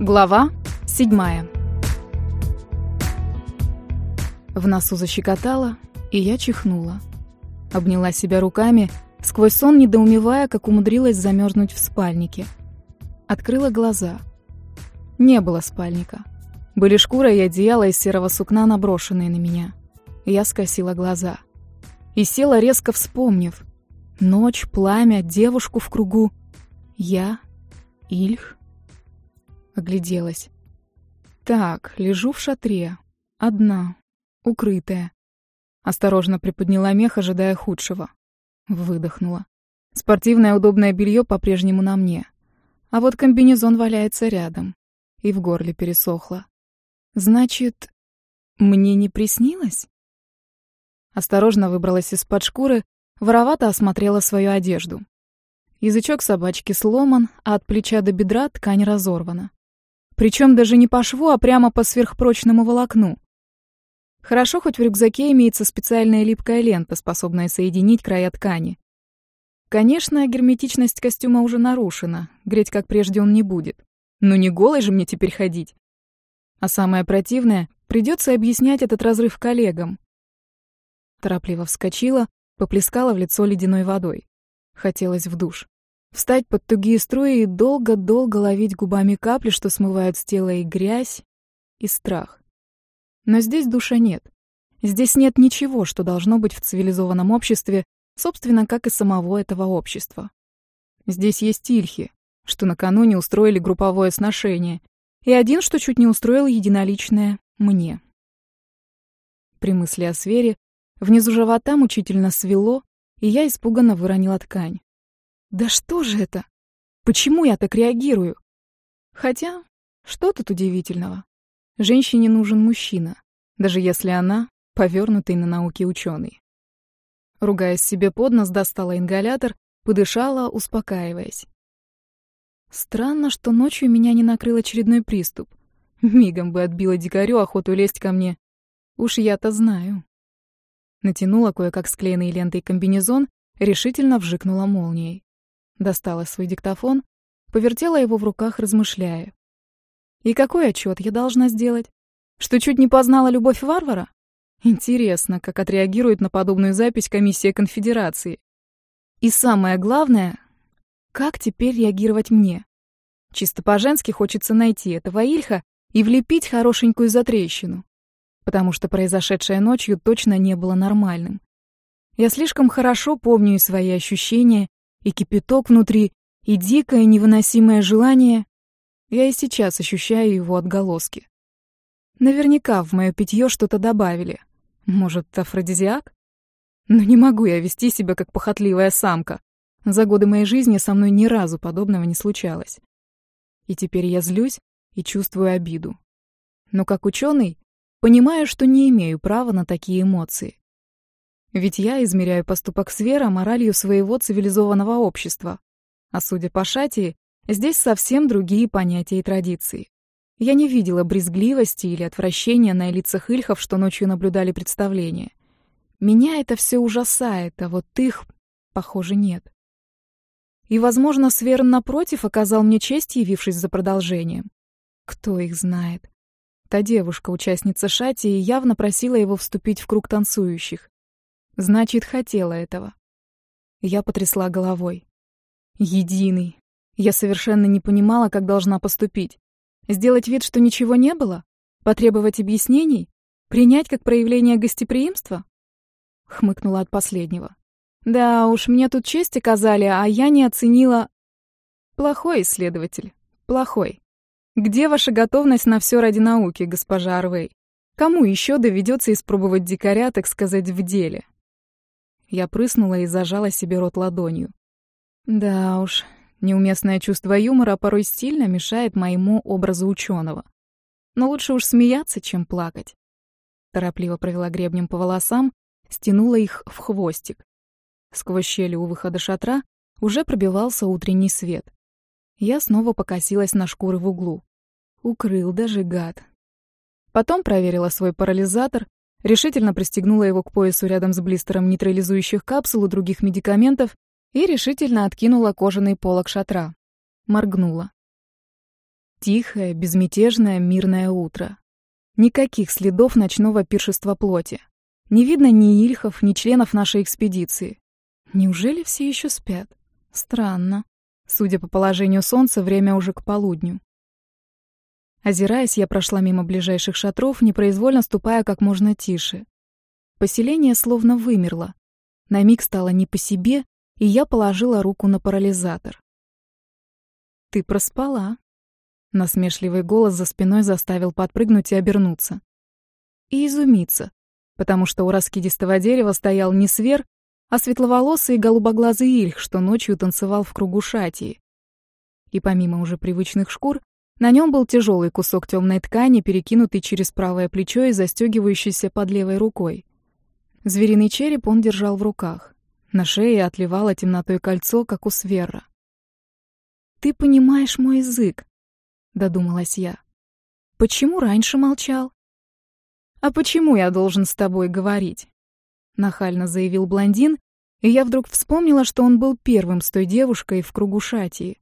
Глава седьмая. В носу защекотало, и я чихнула. Обняла себя руками, сквозь сон недоумевая, как умудрилась замерзнуть в спальнике. Открыла глаза. Не было спальника. Были шкура и одеяло из серого сукна, наброшенные на меня. Я скосила глаза. И села, резко вспомнив. Ночь, пламя, девушку в кругу. Я, Ильх. Огляделась. Так, лежу в шатре. Одна. Укрытая. Осторожно приподняла мех, ожидая худшего. Выдохнула. Спортивное удобное белье по-прежнему на мне. А вот комбинезон валяется рядом. И в горле пересохло. Значит, мне не приснилось? Осторожно выбралась из-под шкуры, воровато осмотрела свою одежду. Язычок собачки сломан, а от плеча до бедра ткань разорвана. Причем даже не по шву, а прямо по сверхпрочному волокну. Хорошо, хоть в рюкзаке имеется специальная липкая лента, способная соединить края ткани. Конечно, герметичность костюма уже нарушена, греть как прежде он не будет. Но не голой же мне теперь ходить. А самое противное, придется объяснять этот разрыв коллегам. Торопливо вскочила, поплескала в лицо ледяной водой. Хотелось в душ. Встать под тугие струи и долго-долго ловить губами капли, что смывают с тела и грязь, и страх. Но здесь душа нет. Здесь нет ничего, что должно быть в цивилизованном обществе, собственно, как и самого этого общества. Здесь есть ильхи, что накануне устроили групповое сношение, и один, что чуть не устроил единоличное мне. При мысли о свере внизу живота мучительно свело, и я испуганно выронила ткань. Да что же это? Почему я так реагирую? Хотя, что тут удивительного? Женщине нужен мужчина, даже если она повернутый на науке ученый. Ругаясь себе под нос, достала ингалятор, подышала, успокаиваясь. Странно, что ночью меня не накрыл очередной приступ. Мигом бы отбила дикарю охоту лезть ко мне. Уж я-то знаю. Натянула кое-как склеенный лентой комбинезон, решительно вжикнула молнией. Достала свой диктофон, повертела его в руках, размышляя. И какой отчет я должна сделать? Что чуть не познала любовь варвара? Интересно, как отреагирует на подобную запись комиссия конфедерации. И самое главное, как теперь реагировать мне? Чисто по-женски хочется найти этого Ильха и влепить хорошенькую затрещину. Потому что произошедшее ночью точно не было нормальным. Я слишком хорошо помню свои ощущения, и кипяток внутри, и дикое невыносимое желание. Я и сейчас ощущаю его отголоски. Наверняка в мое питье что-то добавили. Может, афродизиак? Но не могу я вести себя как похотливая самка. За годы моей жизни со мной ни разу подобного не случалось. И теперь я злюсь и чувствую обиду. Но как ученый понимаю, что не имею права на такие эмоции. Ведь я измеряю поступок Свера моралью своего цивилизованного общества. А судя по Шатии, здесь совсем другие понятия и традиции. Я не видела брезгливости или отвращения на лицах ильхов, что ночью наблюдали представление. Меня это все ужасает, а вот их, похоже, нет. И, возможно, Сверн, напротив, оказал мне честь, явившись за продолжением. Кто их знает? Та девушка, участница Шати, явно просила его вступить в круг танцующих. Значит, хотела этого. Я потрясла головой. Единый. Я совершенно не понимала, как должна поступить. Сделать вид, что ничего не было? Потребовать объяснений? Принять как проявление гостеприимства? Хмыкнула от последнего. Да уж, мне тут честь оказали, а я не оценила... Плохой исследователь. Плохой. Где ваша готовность на все ради науки, госпожа Арвей? Кому еще доведется испробовать дикаря, так сказать, в деле? Я прыснула и зажала себе рот ладонью. Да уж, неуместное чувство юмора порой сильно мешает моему образу ученого. Но лучше уж смеяться, чем плакать. Торопливо провела гребнем по волосам, стянула их в хвостик. Сквозь щели у выхода шатра уже пробивался утренний свет. Я снова покосилась на шкуры в углу. Укрыл даже гад. Потом проверила свой парализатор, решительно пристегнула его к поясу рядом с блистером нейтрализующих капсул и других медикаментов и решительно откинула кожаный полог шатра. Моргнула. Тихое, безмятежное, мирное утро. Никаких следов ночного пиршества плоти. Не видно ни ильхов, ни членов нашей экспедиции. Неужели все еще спят? Странно. Судя по положению солнца, время уже к полудню. Озираясь, я прошла мимо ближайших шатров, непроизвольно ступая как можно тише. Поселение словно вымерло. На миг стало не по себе, и я положила руку на парализатор. «Ты проспала», Насмешливый голос за спиной заставил подпрыгнуть и обернуться. И изумиться, потому что у раскидистого дерева стоял не свер, а светловолосый и голубоглазый ильх, что ночью танцевал в кругу шатии. И помимо уже привычных шкур, на нем был тяжелый кусок темной ткани, перекинутый через правое плечо и застегивающийся под левой рукой. Звериный череп он держал в руках. На шее отливало темнотой кольцо, как у свера. «Ты понимаешь мой язык», додумалась я. Почему раньше молчал? А почему я должен с тобой говорить? Нахально заявил блондин, и я вдруг вспомнила, что он был первым с той девушкой в кругу шатии.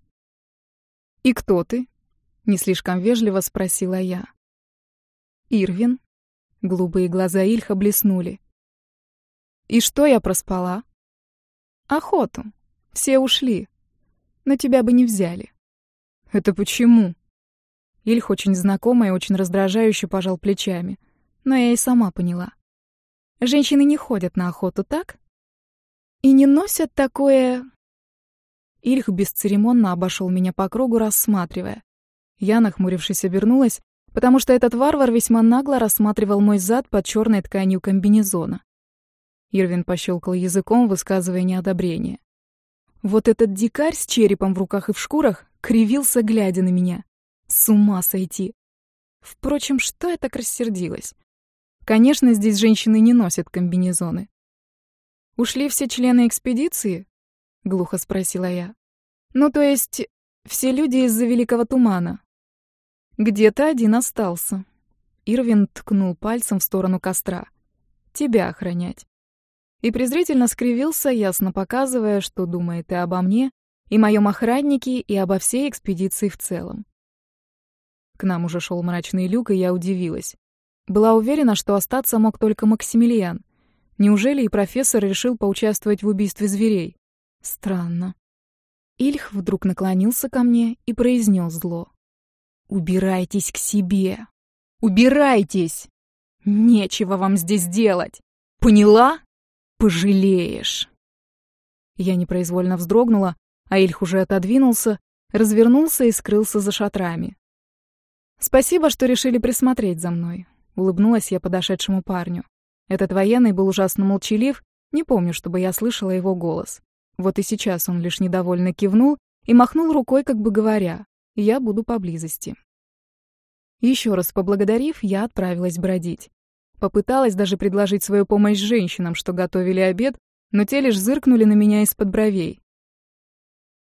«И кто ты?» — не слишком вежливо спросила я. «Ирвин». Голубые глаза Ильха блеснули. «И что я проспала?» «Охоту. Все ушли. Но тебя бы не взяли». «Это почему?» Ильх очень знакомый и очень раздражающе пожал плечами. Но я и сама поняла. Женщины не ходят на охоту, так? И не носят такое... Ильх бесцеремонно обошел меня по кругу, рассматривая. Я, нахмурившись, обернулась, потому что этот варвар весьма нагло рассматривал мой зад под черной тканью комбинезона. Ирвин пощелкал языком, высказывая неодобрение. Вот этот дикарь с черепом в руках и в шкурах кривился, глядя на меня. С ума сойти. Впрочем, что я так рассердилась? Конечно, здесь женщины не носят комбинезоны. «Ушли все члены экспедиции?» — глухо спросила я. «Ну, то есть, все люди из-за Великого Тумана?» «Где-то один остался». Ирвин ткнул пальцем в сторону костра. «Тебя охранять». И презрительно скривился, ясно показывая, что думает и обо мне, и моем охраннике, и обо всей экспедиции в целом. К нам уже шел мрачный люк, и я удивилась. Была уверена, что остаться мог только Максимилиан. Неужели и профессор решил поучаствовать в убийстве зверей? Странно. Ильх вдруг наклонился ко мне и произнес зло. «Убирайтесь к себе! Убирайтесь! Нечего вам здесь делать! Поняла? Пожалеешь!» Я непроизвольно вздрогнула, а Ильх уже отодвинулся, развернулся и скрылся за шатрами. «Спасибо, что решили присмотреть за мной», — улыбнулась я подошедшему парню. Этот военный был ужасно молчалив, не помню, чтобы я слышала его голос. Вот и сейчас он лишь недовольно кивнул и махнул рукой, как бы говоря, «Я буду поблизости». Еще раз поблагодарив, я отправилась бродить. Попыталась даже предложить свою помощь женщинам, что готовили обед, но те лишь зыркнули на меня из-под бровей.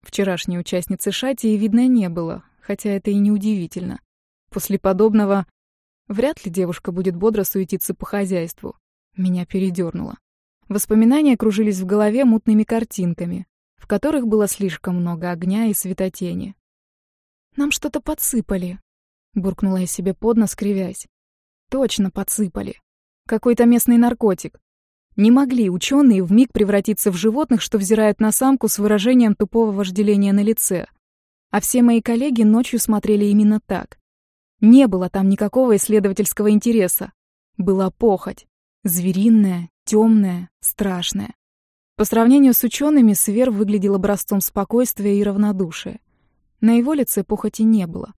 Вчерашней участницы Шати видно не было, хотя это и не удивительно. После подобного вряд ли девушка будет бодро суетиться по хозяйству. Меня передернуло. Воспоминания кружились в голове мутными картинками, в которых было слишком много огня и светотени. «Нам что-то подсыпали», — буркнула я себе под нос, кривясь. «Точно подсыпали. Какой-то местный наркотик. Не могли ученые вмиг превратиться в животных, что взирают на самку с выражением тупого вожделения на лице. А все мои коллеги ночью смотрели именно так. Не было там никакого исследовательского интереса. Была похоть. Звериная, темная, страшная. По сравнению с учеными, Свер выглядел образцом спокойствия и равнодушия. На его лице похоти не было.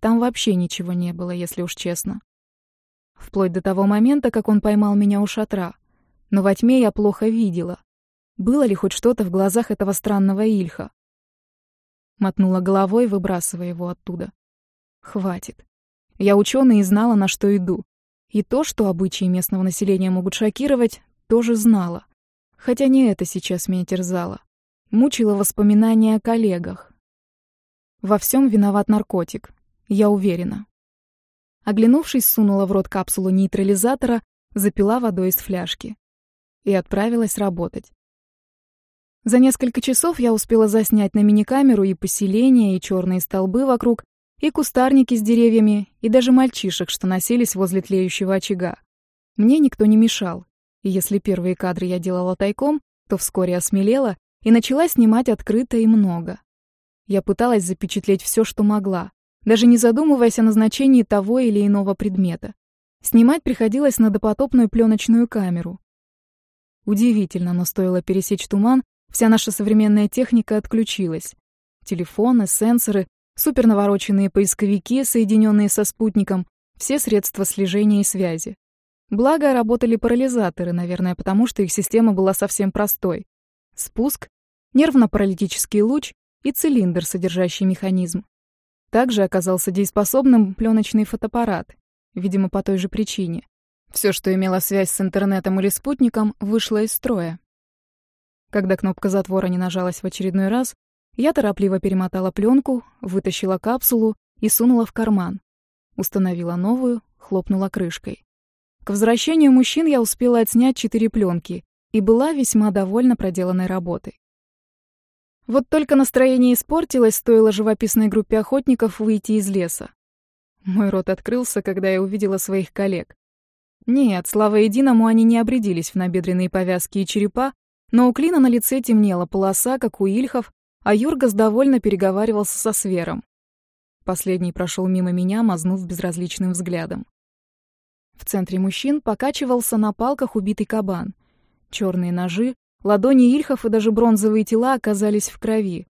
Там вообще ничего не было, если уж честно. Вплоть до того момента, как он поймал меня у шатра. Но во тьме я плохо видела. Было ли хоть что-то в глазах этого странного Ильха? Мотнула головой, выбрасывая его оттуда. Хватит. Я ученый и знала, на что иду. И то, что обычаи местного населения могут шокировать, тоже знала. Хотя не это сейчас меня терзало. Мучило воспоминания о коллегах. Во всем виноват наркотик. Я уверена. Оглянувшись, сунула в рот капсулу нейтрализатора, запила водой из фляжки. И отправилась работать. За несколько часов я успела заснять на миникамеру и поселение, и черные столбы вокруг, и кустарники с деревьями, и даже мальчишек, что носились возле тлеющего очага. Мне никто не мешал, и если первые кадры я делала тайком, то вскоре осмелела и начала снимать открыто и много. Я пыталась запечатлеть все, что могла, даже не задумываясь о назначении того или иного предмета. Снимать приходилось на допотопную пленочную камеру. Удивительно, но стоило пересечь туман, вся наша современная техника отключилась. Телефоны, сенсоры, супернавороченные поисковики, соединенные со спутником, все средства слежения и связи. Благо, работали парализаторы, наверное, потому что их система была совсем простой. Спуск, нервно-паралитический луч и цилиндр, содержащий механизм. Также оказался дееспособным пленочный фотоаппарат, видимо, по той же причине. Все, что имело связь с интернетом или спутником, вышло из строя. Когда кнопка затвора не нажалась в очередной раз, я торопливо перемотала пленку, вытащила капсулу и сунула в карман. Установила новую, хлопнула крышкой. К возвращению мужчин я успела отснять четыре пленки и была весьма довольна проделанной работой. Вот только настроение испортилось, стоило живописной группе охотников выйти из леса. Мой рот открылся, когда я увидела своих коллег. Нет, слава единому, они не обрядились в набедренные повязки и черепа, но у Клина на лице темнела полоса, как у Ильхов, а Юргас довольно переговаривался со Свером. Последний прошел мимо меня, мазнув безразличным взглядом. В центре мужчин покачивался на палках убитый кабан. Черные ножи, ладони Ильхов и даже бронзовые тела оказались в крови.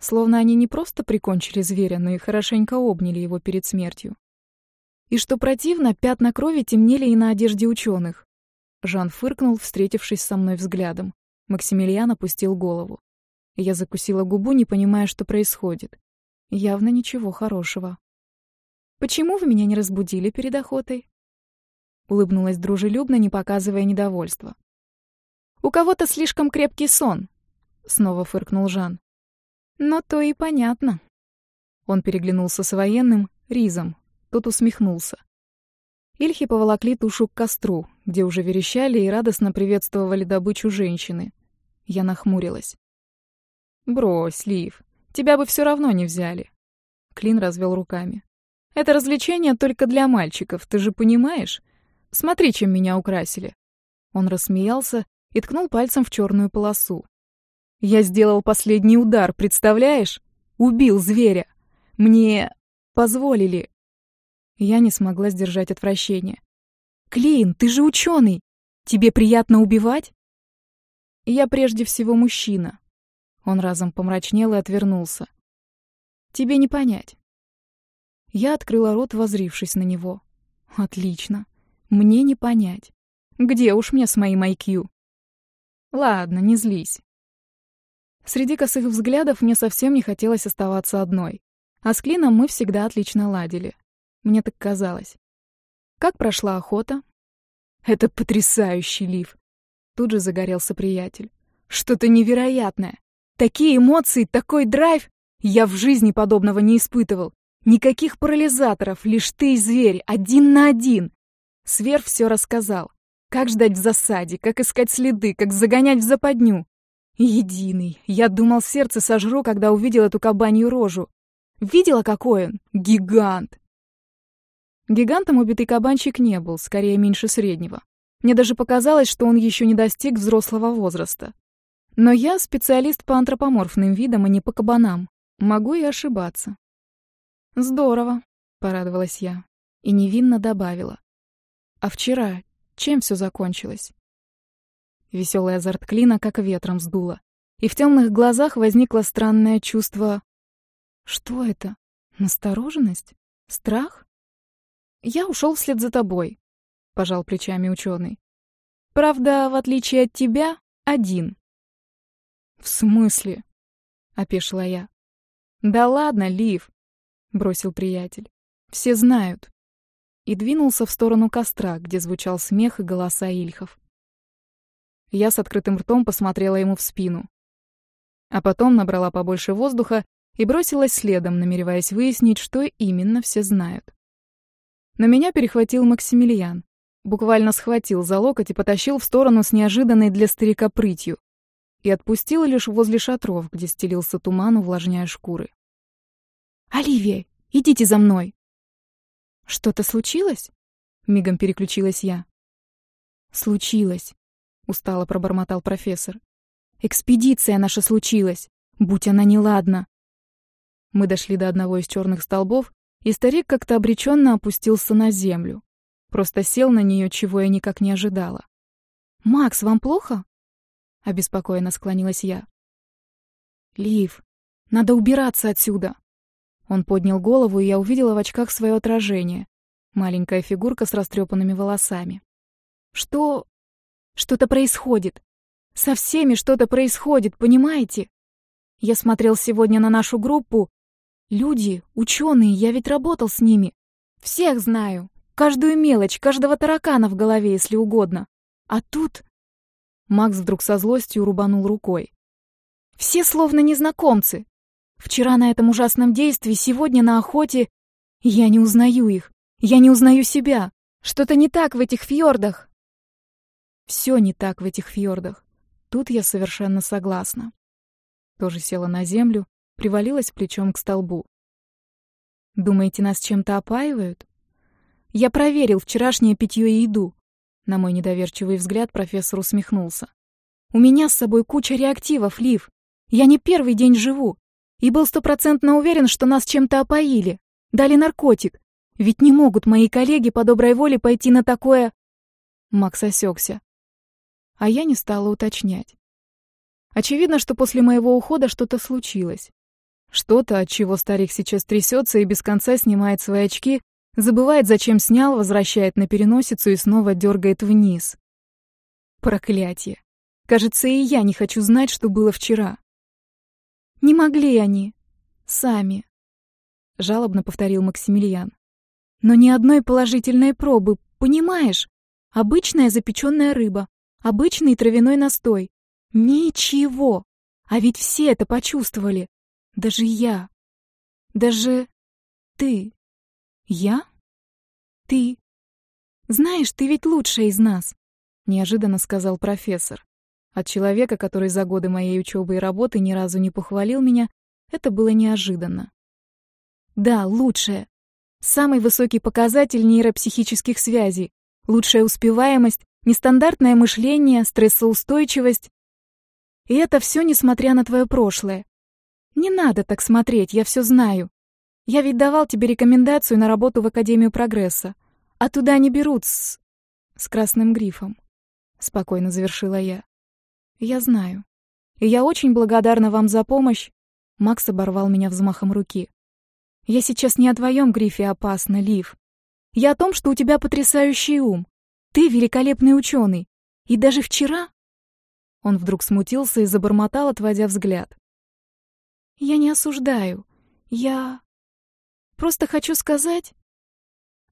Словно они не просто прикончили зверя, но и хорошенько обняли его перед смертью. И что противно, пятна крови темнели и на одежде ученых. Жан фыркнул, встретившись со мной взглядом. Максимилиан опустил голову. Я закусила губу, не понимая, что происходит. Явно ничего хорошего. «Почему вы меня не разбудили перед охотой?» Улыбнулась дружелюбно, не показывая недовольства. «У кого-то слишком крепкий сон», — снова фыркнул Жан. Но то и понятно. Он переглянулся с военным, Ризом. Тот усмехнулся. Ильхи поволокли тушу к костру, где уже верещали и радостно приветствовали добычу женщины. Я нахмурилась. «Брось, Лив, тебя бы все равно не взяли». Клин развел руками. «Это развлечение только для мальчиков, ты же понимаешь? Смотри, чем меня украсили». Он рассмеялся и ткнул пальцем в черную полосу. Я сделал последний удар, представляешь? Убил зверя. Мне позволили. Я не смогла сдержать отвращение. Клин, ты же ученый. Тебе приятно убивать? Я прежде всего мужчина. Он разом помрачнел и отвернулся. Тебе не понять. Я открыла рот, возрившись на него. Отлично. Мне не понять. Где уж мне с моим IQ? Ладно, не злись. Среди косых взглядов мне совсем не хотелось оставаться одной. А с Клином мы всегда отлично ладили. Мне так казалось. Как прошла охота? Это потрясающий лив. Тут же загорелся приятель. Что-то невероятное. Такие эмоции, такой драйв. Я в жизни подобного не испытывал. Никаких парализаторов, лишь ты и зверь, один на один. Свер все рассказал. Как ждать в засаде, как искать следы, как загонять в западню. Единый. Я думал, сердце сожру, когда увидел эту кабанью рожу. Видела, какой он? Гигант. Гигантом убитый кабанчик не был, скорее меньше среднего. Мне даже показалось, что он еще не достиг взрослого возраста. Но я специалист по антропоморфным видам, а не по кабанам. Могу и ошибаться. Здорово, порадовалась я и невинно добавила. А вчера чем все закончилось? Веселый азарт клина как ветром сдуло. И в темных глазах возникло странное чувство... Что это? Настороженность? Страх? Я ушел вслед за тобой, пожал плечами ученый. Правда, в отличие от тебя, один. В смысле? опешила я. Да ладно, Лив, бросил приятель. Все знают. И двинулся в сторону костра, где звучал смех и голоса ильхов. Я с открытым ртом посмотрела ему в спину. А потом набрала побольше воздуха и бросилась следом, намереваясь выяснить, что именно все знают. Но меня перехватил Максимилиан. Буквально схватил за локоть и потащил в сторону с неожиданной для старика прытью. И отпустил лишь возле шатров, где стелился туман, увлажняя шкуры. «Оливия, Идите за мной!» «Что-то случилось?» — мигом переключилась я. «Случилось», — устало пробормотал профессор. «Экспедиция наша случилась, будь она неладна». Мы дошли до одного из черных столбов, и старик как-то обреченно опустился на землю. Просто сел на нее, чего я никак не ожидала. «Макс, вам плохо?» — обеспокоенно склонилась я. «Лив, надо убираться отсюда!» Он поднял голову, и я увидела в очках свое отражение. Маленькая фигурка с растрепанными волосами. «Что... что-то происходит. Со всеми что-то происходит, понимаете? Я смотрел сегодня на нашу группу. Люди, ученые, я ведь работал с ними. Всех знаю. Каждую мелочь, каждого таракана в голове, если угодно. А тут... Макс вдруг со злостью рубанул рукой. Все словно незнакомцы. Вчера на этом ужасном действии, сегодня на охоте. Я не узнаю их. Я не узнаю себя. Что-то не так в этих фьордах. Все не так в этих фьордах. Тут я совершенно согласна. Тоже села на землю, привалилась плечом к столбу. Думаете, нас чем-то опаивают? Я проверил вчерашнее питье и еду. На мой недоверчивый взгляд профессор усмехнулся. «У меня с собой куча реактивов, Лив. Я не первый день живу. И был стопроцентно уверен, что нас чем-то опоили. Дали наркотик. Ведь не могут мои коллеги по доброй воле пойти на такое...» Макс осекся. А я не стала уточнять. Очевидно, что после моего ухода что-то случилось. Что-то, от чего старик сейчас трясется и без конца снимает свои очки, Забывает, зачем снял, возвращает на переносицу и снова дергает вниз. Проклятие. Кажется, и я не хочу знать, что было вчера. Не могли они. Сами. Жалобно повторил Максимилиан. Но ни одной положительной пробы, понимаешь? Обычная запеченная рыба, обычный травяной настой. Ничего. А ведь все это почувствовали. Даже я. Даже ты. «Я? Ты? Знаешь, ты ведь лучшая из нас», — неожиданно сказал профессор. От человека, который за годы моей учебы и работы ни разу не похвалил меня, это было неожиданно. «Да, лучшая. Самый высокий показатель нейропсихических связей, лучшая успеваемость, нестандартное мышление, стрессоустойчивость. И это все несмотря на твое прошлое. Не надо так смотреть, я все знаю. Я ведь давал тебе рекомендацию на работу в Академию Прогресса, а туда не берут с... с красным грифом. Спокойно завершила я. Я знаю. И я очень благодарна вам за помощь. Макс оборвал меня взмахом руки. Я сейчас не о твоем грифе опасно, Лив. Я о том, что у тебя потрясающий ум. Ты великолепный ученый. И даже вчера... Он вдруг смутился и забормотал, отводя взгляд. Я не осуждаю. Я... Просто хочу сказать...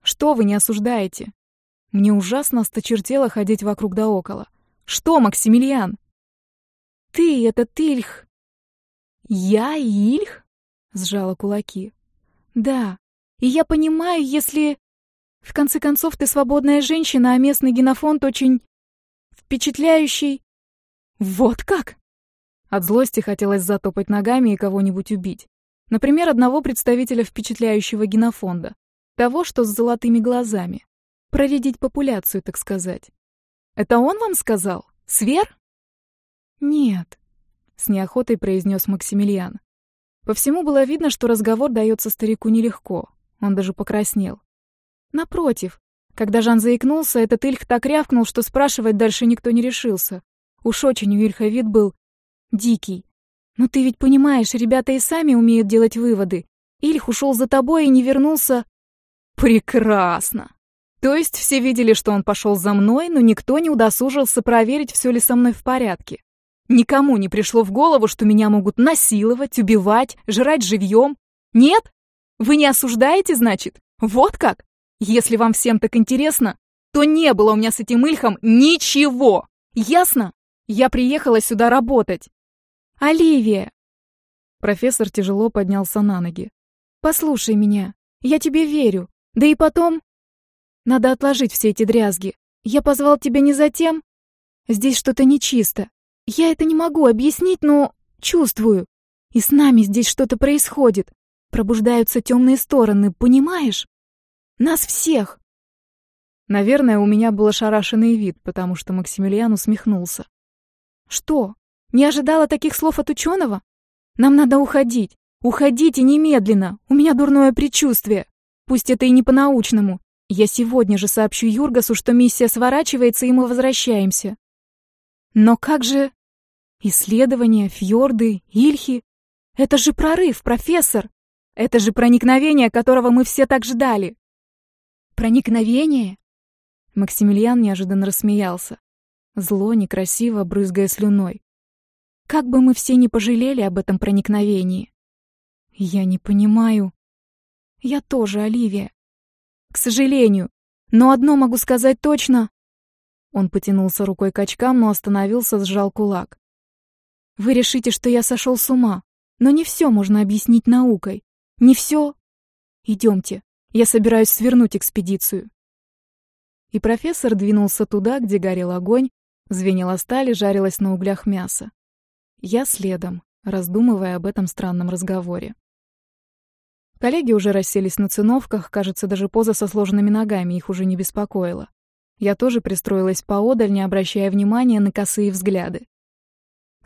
Что вы не осуждаете? Мне ужасно осточертело ходить вокруг да около. Что, Максимилиан? Ты, это Ильх. Я Ильх? Сжала кулаки. Да, и я понимаю, если... В конце концов, ты свободная женщина, а местный генофонд очень... впечатляющий. Вот как? От злости хотелось затопать ногами и кого-нибудь убить. Например, одного представителя впечатляющего генофонда. Того, что с золотыми глазами. Проредить популяцию, так сказать. Это он вам сказал? Свер? Нет, с неохотой произнес Максимилиан. По всему было видно, что разговор дается старику нелегко. Он даже покраснел. Напротив, когда Жан заикнулся, этот Ильх так рявкнул, что спрашивать дальше никто не решился. Уж очень у Ильха вид был дикий, но ты ведь понимаешь, ребята и сами умеют делать выводы. Ильх ушел за тобой и не вернулся. Прекрасно. То есть все видели, что он пошел за мной, но никто не удосужился проверить, все ли со мной в порядке. Никому не пришло в голову, что меня могут насиловать, убивать, жрать живьем. Нет? Вы не осуждаете, значит? Вот как? Если вам всем так интересно, то не было у меня с этим Ильхом ничего. Ясно? Я приехала сюда работать. «Оливия!» Профессор тяжело поднялся на ноги. «Послушай меня. Я тебе верю. Да и потом... Надо отложить все эти дрязги. Я позвал тебя не за тем... Здесь что-то нечисто. Я это не могу объяснить, но чувствую. И с нами здесь что-то происходит. Пробуждаются темные стороны, понимаешь? Нас всех!» Наверное, у меня был ошарашенный вид, потому что Максимилиан усмехнулся. «Что? Не ожидала таких слов от ученого? Нам надо уходить. Уходите немедленно. У меня дурное предчувствие. Пусть это и не по-научному. Я сегодня же сообщу Юргасу, что миссия сворачивается, и мы возвращаемся. Но как же... Исследования, фьорды, ильхи... Это же прорыв, профессор! Это же проникновение, которого мы все так ждали. Проникновение? Максимилиан неожиданно рассмеялся. Зло, некрасиво, брызгая слюной. Как бы мы все не пожалели об этом проникновении. Я не понимаю. Я тоже, Оливия. К сожалению. Но одно могу сказать точно. Он потянулся рукой к очкам, но остановился, сжал кулак. Вы решите, что я сошел с ума. Но не все можно объяснить наукой. Не все. Идемте. Я собираюсь свернуть экспедицию. И профессор двинулся туда, где горел огонь, звенела сталь и жарилось на углях мясо. Я следом, раздумывая об этом странном разговоре. Коллеги уже расселись на циновках, кажется, даже поза со сложенными ногами их уже не беспокоила. Я тоже пристроилась поодаль, не обращая внимания на косые взгляды.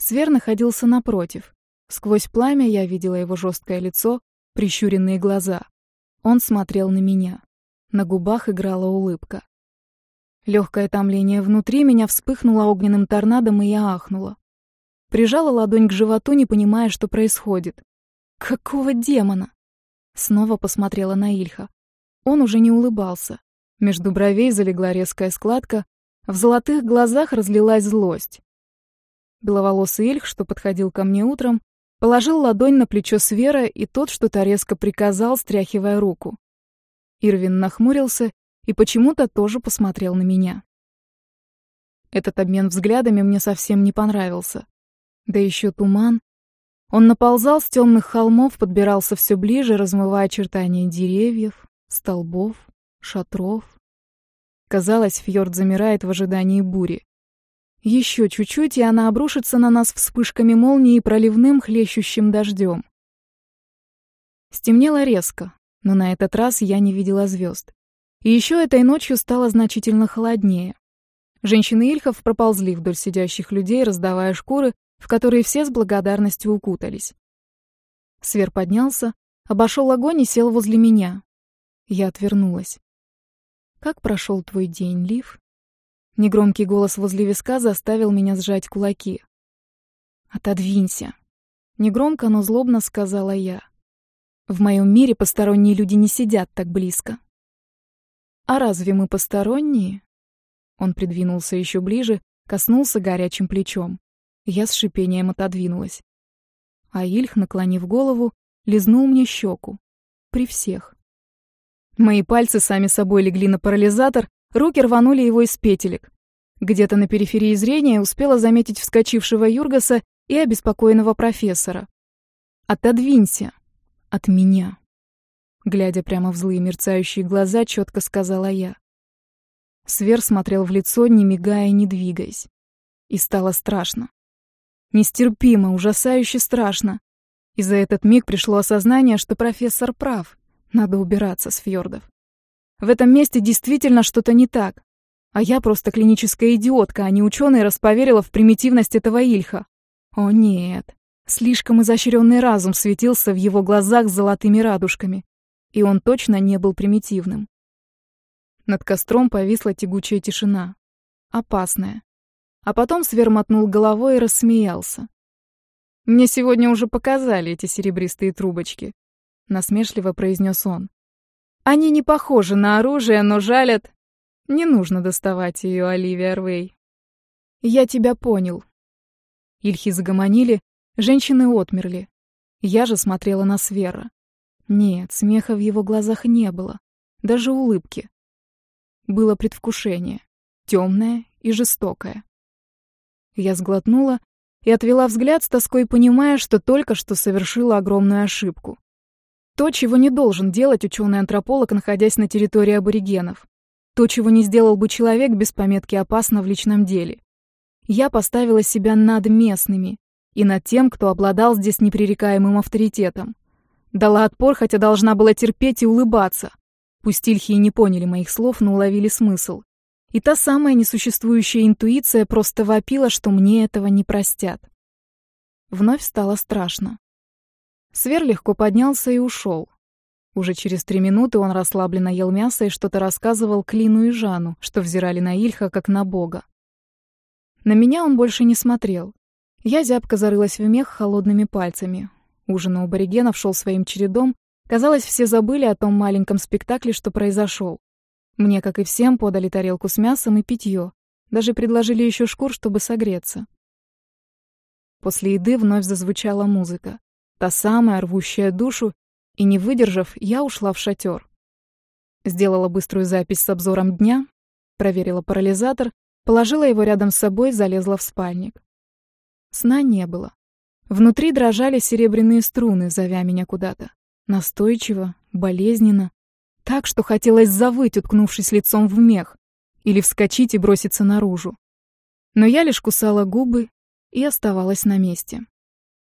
Свер находился напротив. Сквозь пламя я видела его жесткое лицо, прищуренные глаза. Он смотрел на меня. На губах играла улыбка. Легкое томление внутри меня вспыхнуло огненным торнадом, и я ахнула. Прижала ладонь к животу, не понимая, что происходит. Какого демона? Снова посмотрела на Ильха. Он уже не улыбался. Между бровей залегла резкая складка, в золотых глазах разлилась злость. Беловолосый Ильх, что подходил ко мне утром, положил ладонь на плечо Свера, и тот что-то резко приказал, стряхивая руку. Ирвин нахмурился и почему-то тоже посмотрел на меня. Этот обмен взглядами мне совсем не понравился. Да еще туман, он наползал с темных холмов, подбирался все ближе, размывая очертания деревьев, столбов, шатров. Казалось, фьорд замирает в ожидании бури. Еще чуть-чуть, и она обрушится на нас вспышками молнии и проливным хлещущим дождем. Стемнело резко, но на этот раз я не видела звезд. И еще этой ночью стало значительно холоднее. Женщины Ильхов проползли вдоль сидящих людей, раздавая шкуры, в которые все с благодарностью укутались. Свер поднялся, обошел огонь и сел возле меня. Я отвернулась. «Как прошел твой день, Лив?» Негромкий голос возле виска заставил меня сжать кулаки. «Отодвинься!» Негромко, но злобно сказала я. «В моем мире посторонние люди не сидят так близко». «А разве мы посторонние?» Он придвинулся еще ближе, коснулся горячим плечом. Я с шипением отодвинулась. А Ильх, наклонив голову, лизнул мне щеку. При всех. Мои пальцы сами собой легли на парализатор, руки рванули его из петелек. Где-то на периферии зрения успела заметить вскочившего Юргаса и обеспокоенного профессора. «Отодвинься! От меня!» Глядя прямо в злые мерцающие глаза, четко сказала я. Свер смотрел в лицо, не мигая не двигаясь. И стало страшно. Нестерпимо, ужасающе страшно. И за этот миг пришло осознание, что профессор прав. Надо убираться с фьордов. В этом месте действительно что-то не так. А я просто клиническая идиотка, а не ученый расповерила в примитивность этого Ильха. О нет, слишком изощренный разум светился в его глазах с золотыми радужками. И он точно не был примитивным. Над костром повисла тягучая тишина. Опасная. А потом Свер мотнул головой и рассмеялся. «Мне сегодня уже показали эти серебристые трубочки», — насмешливо произнес он. «Они не похожи на оружие, но жалят. Не нужно доставать ее, Оливия Рвей». «Я тебя понял». Ильхи загомонили, женщины отмерли. Я же смотрела на Свера. Нет, смеха в его глазах не было, даже улыбки. Было предвкушение, темное и жестокое. Я сглотнула и отвела взгляд с тоской, понимая, что только что совершила огромную ошибку. То, чего не должен делать ученый-антрополог, находясь на территории аборигенов. То, чего не сделал бы человек без пометки «опасно» в личном деле. Я поставила себя над местными и над тем, кто обладал здесь непререкаемым авторитетом. Дала отпор, хотя должна была терпеть и улыбаться. Пусть Ильхи и не поняли моих слов, но уловили смысл. И та самая несуществующая интуиция просто вопила, что мне этого не простят. Вновь стало страшно. Свер легко поднялся и ушел. Уже через три минуты он расслабленно ел мясо и что-то рассказывал Клину и Жану, что взирали на Ильха как на бога. На меня он больше не смотрел. Я зябко зарылась в мех холодными пальцами. Ужин у аборигенов шел своим чередом. Казалось, все забыли о том маленьком спектакле, что произошел. Мне, как и всем, подали тарелку с мясом и питье. Даже предложили еще шкур, чтобы согреться. После еды вновь зазвучала музыка. Та самая, рвущая душу, и, не выдержав, я ушла в шатер. Сделала быструю запись с обзором дня, проверила парализатор, положила его рядом с собой, залезла в спальник. Сна не было. Внутри дрожали серебряные струны, зовя меня куда-то. Настойчиво, болезненно. Так, что хотелось завыть, уткнувшись лицом в мех, или вскочить и броситься наружу. Но я лишь кусала губы и оставалась на месте.